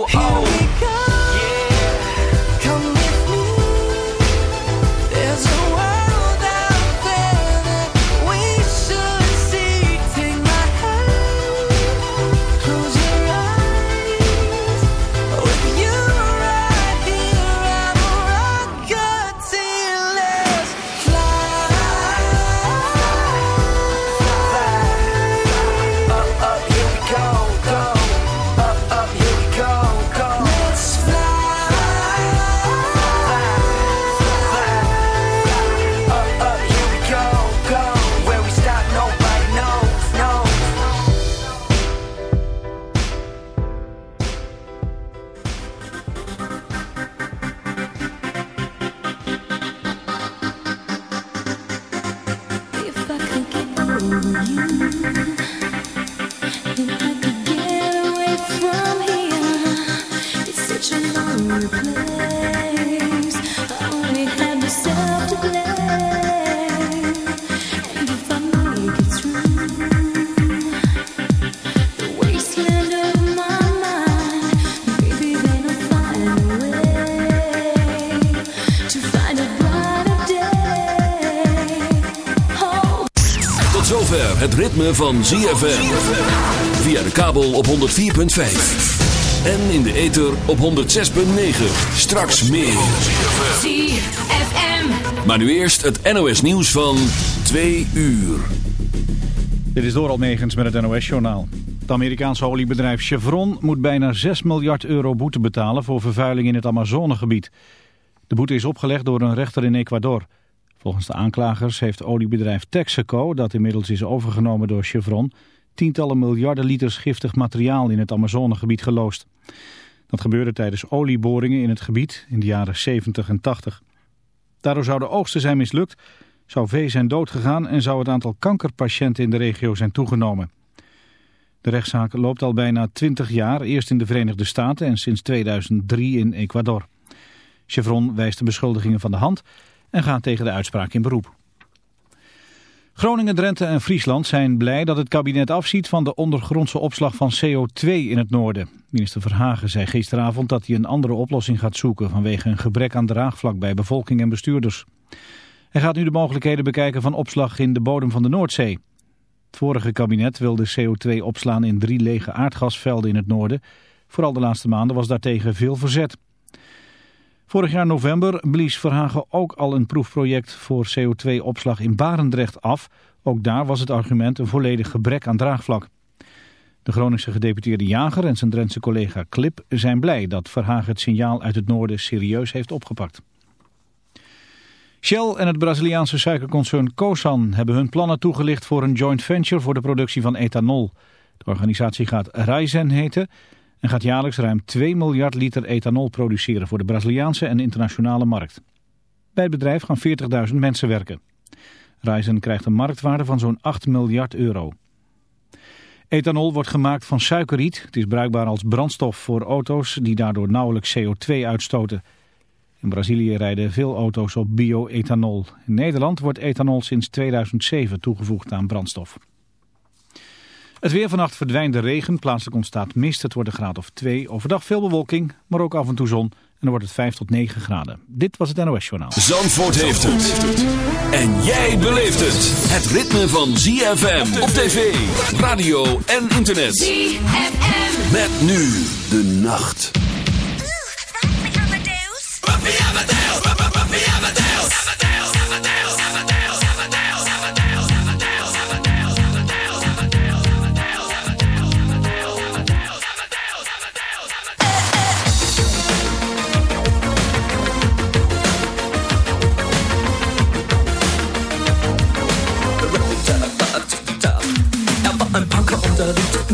oh, oh. Van ZFM. Via de kabel op 104.5. En in de ether op 106.9. Straks meer. ZFM. Maar nu eerst het NOS nieuws van 2 uur. Dit is door Almegens met het NOS-journaal. Het Amerikaanse oliebedrijf Chevron moet bijna 6 miljard euro boete betalen voor vervuiling in het Amazonegebied. De boete is opgelegd door een rechter in Ecuador. Volgens de aanklagers heeft oliebedrijf Texaco, dat inmiddels is overgenomen door Chevron, tientallen miljarden liters giftig materiaal in het Amazonegebied geloosd. Dat gebeurde tijdens olieboringen in het gebied in de jaren 70 en 80. Daardoor zouden oogsten zijn mislukt, zou vee zijn doodgegaan en zou het aantal kankerpatiënten in de regio zijn toegenomen. De rechtszaak loopt al bijna 20 jaar, eerst in de Verenigde Staten en sinds 2003 in Ecuador. Chevron wijst de beschuldigingen van de hand en gaat tegen de uitspraak in beroep. Groningen, Drenthe en Friesland zijn blij dat het kabinet afziet van de ondergrondse opslag van CO2 in het noorden. Minister Verhagen zei gisteravond dat hij een andere oplossing gaat zoeken vanwege een gebrek aan draagvlak bij bevolking en bestuurders. Hij gaat nu de mogelijkheden bekijken van opslag in de bodem van de Noordzee. Het vorige kabinet wilde CO2 opslaan in drie lege aardgasvelden in het noorden. Vooral de laatste maanden was daartegen veel verzet. Vorig jaar november blies Verhagen ook al een proefproject voor CO2-opslag in Barendrecht af. Ook daar was het argument een volledig gebrek aan draagvlak. De Groningse gedeputeerde Jager en zijn Drentse collega Klip zijn blij dat Verhagen het signaal uit het noorden serieus heeft opgepakt. Shell en het Braziliaanse suikerconcern Cosan hebben hun plannen toegelicht voor een joint venture voor de productie van ethanol. De organisatie gaat Raizen heten en gaat jaarlijks ruim 2 miljard liter ethanol produceren voor de Braziliaanse en internationale markt. Bij het bedrijf gaan 40.000 mensen werken. Raizen krijgt een marktwaarde van zo'n 8 miljard euro. Ethanol wordt gemaakt van suikerriet. Het is bruikbaar als brandstof voor auto's die daardoor nauwelijks CO2 uitstoten. In Brazilië rijden veel auto's op bio-ethanol. In Nederland wordt ethanol sinds 2007 toegevoegd aan brandstof. Het weer vannacht verdwijnt de regen, plaatselijk ontstaat mist. Het wordt een graad of 2. Overdag veel bewolking, maar ook af en toe zon. En dan wordt het 5 tot 9 graden. Dit was het NOS Journaal. Zandvoort heeft het. En jij beleeft het. Het ritme van ZFM op tv, radio en internet. ZFM. Met nu de nacht.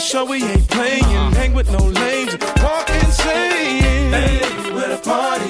show we ain't playing. Hang with no lames, park insane. Hey, where the party?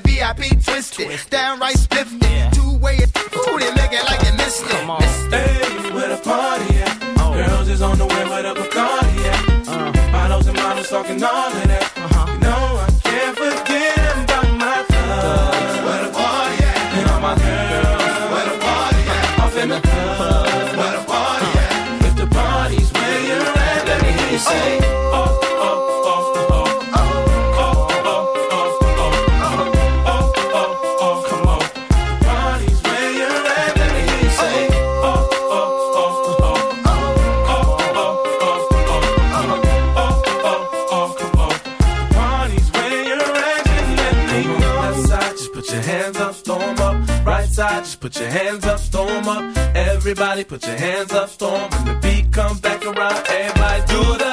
VIP twisted. Downright put your hands up, storm up. Everybody put your hands up, storm. When the beat comes back around, everybody do it.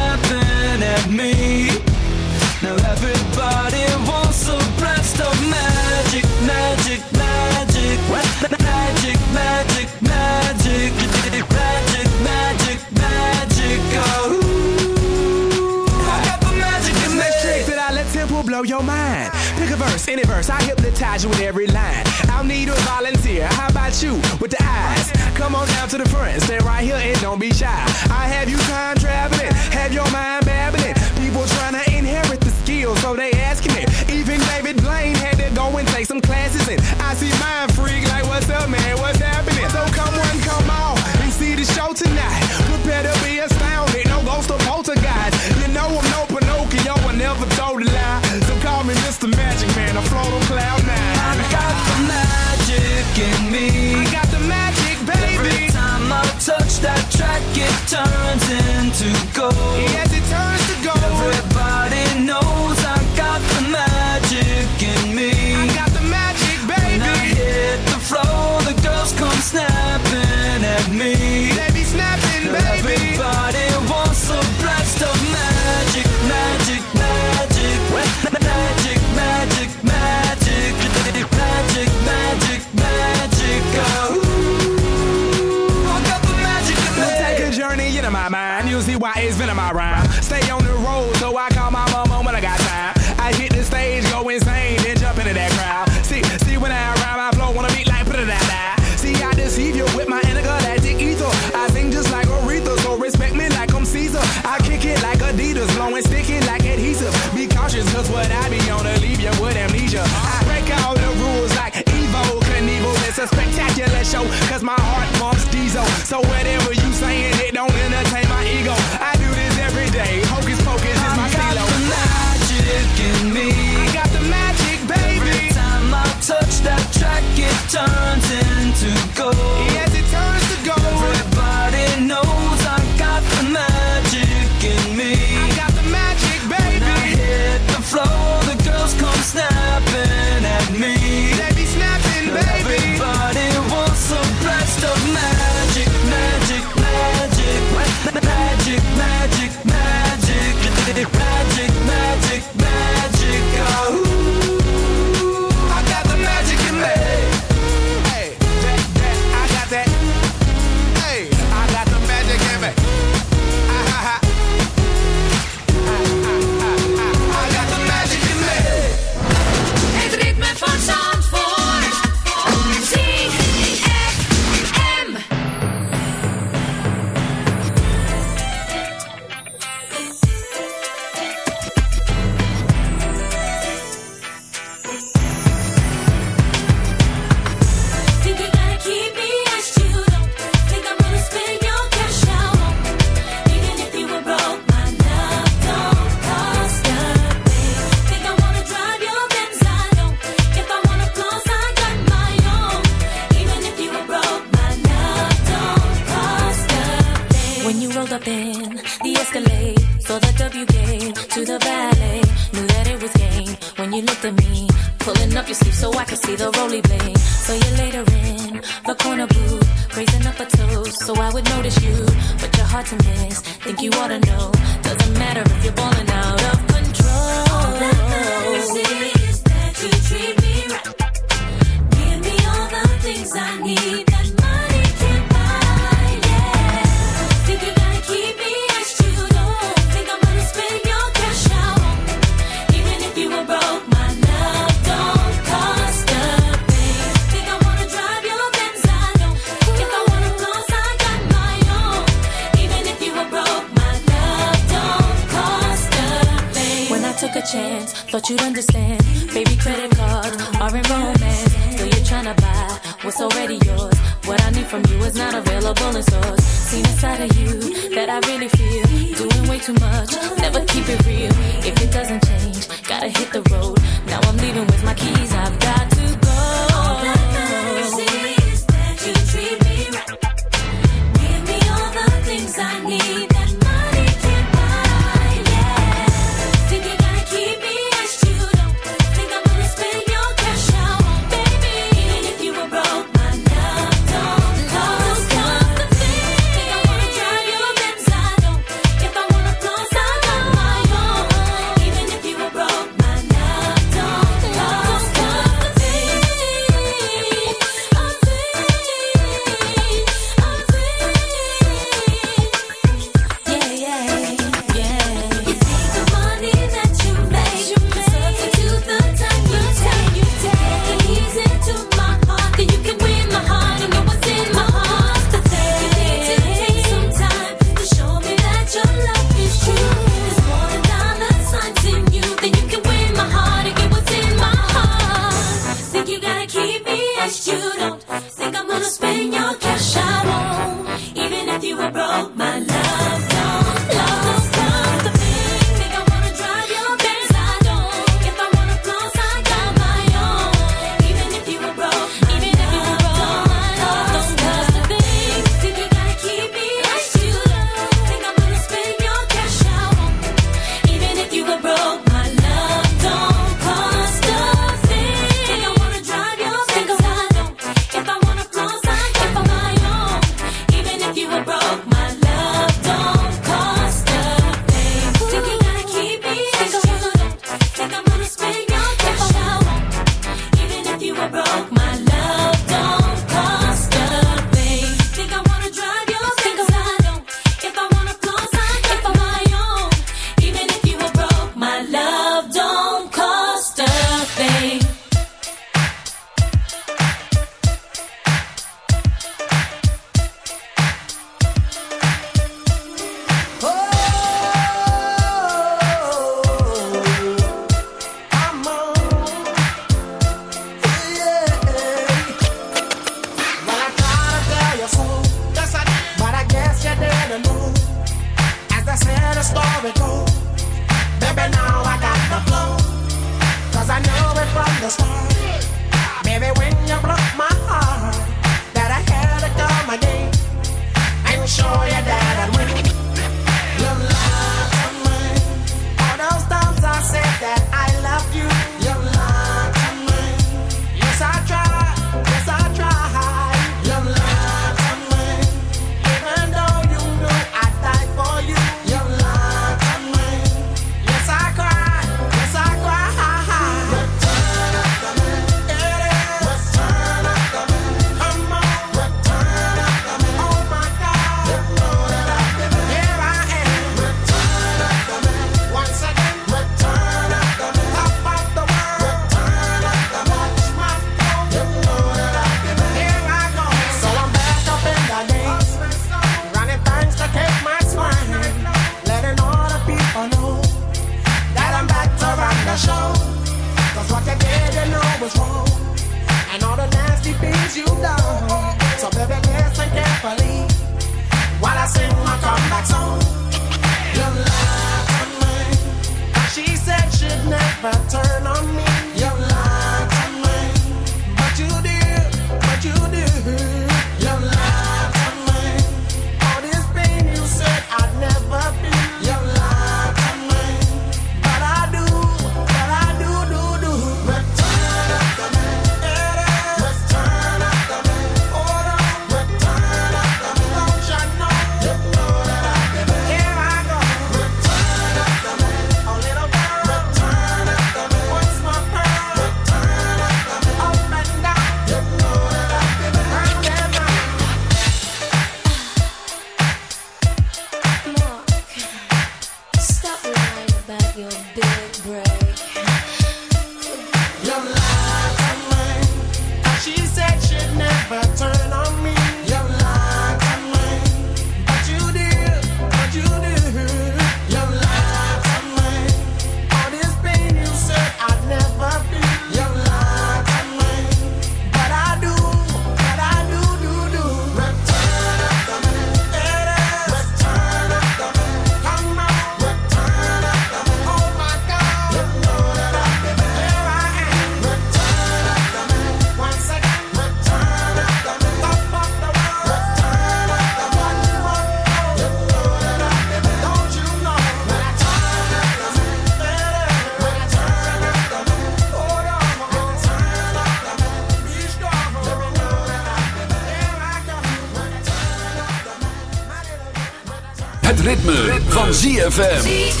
ZFM.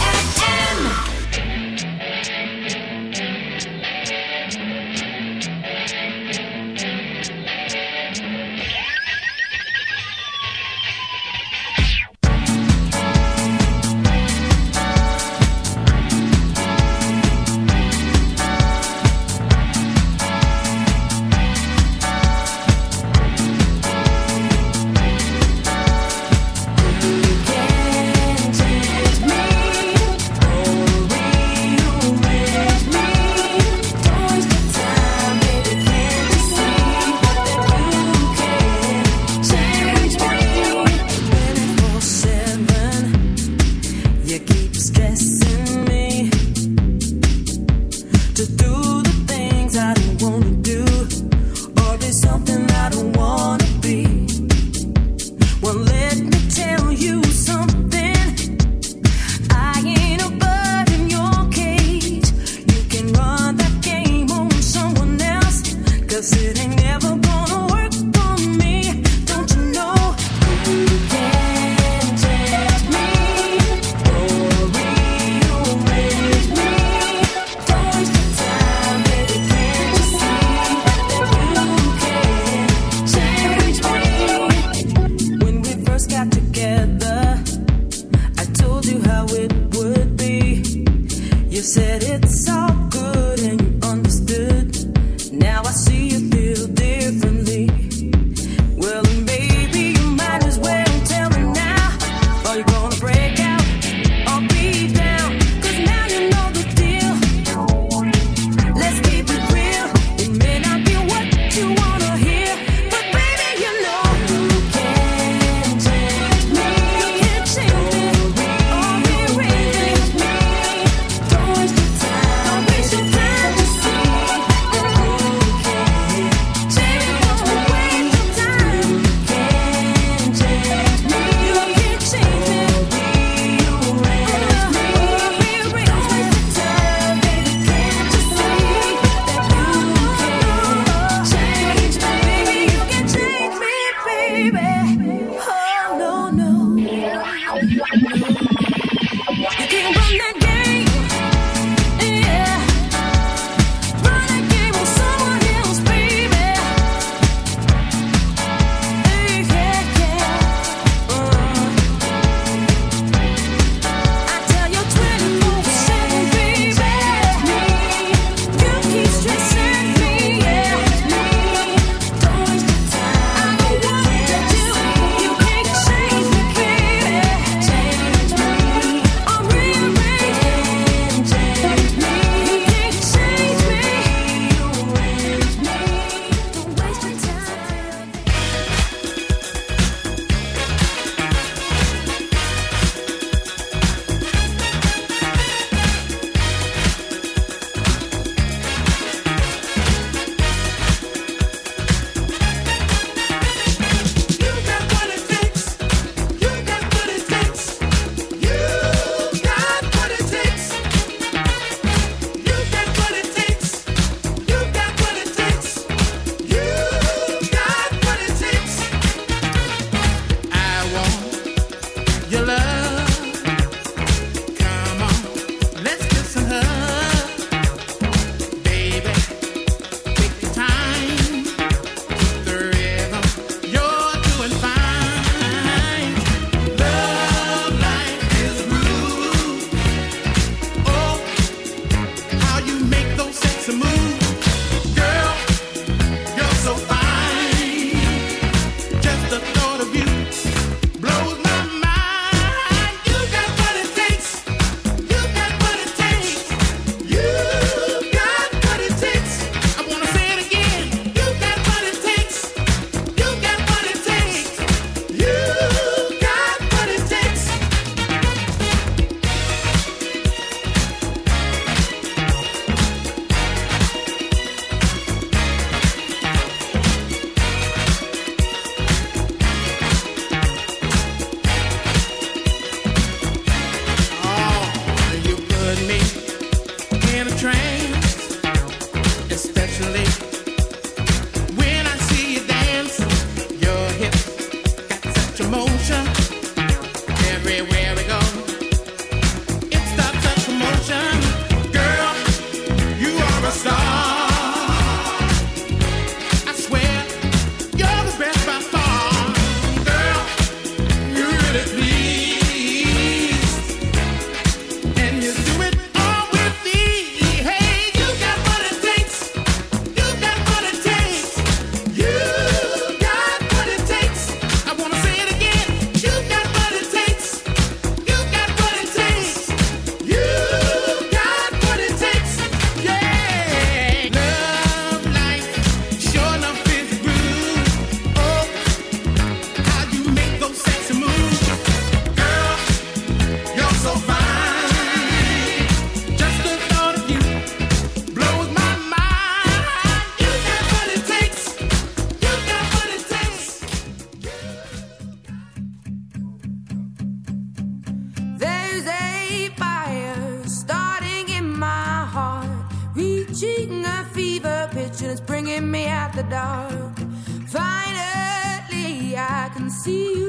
See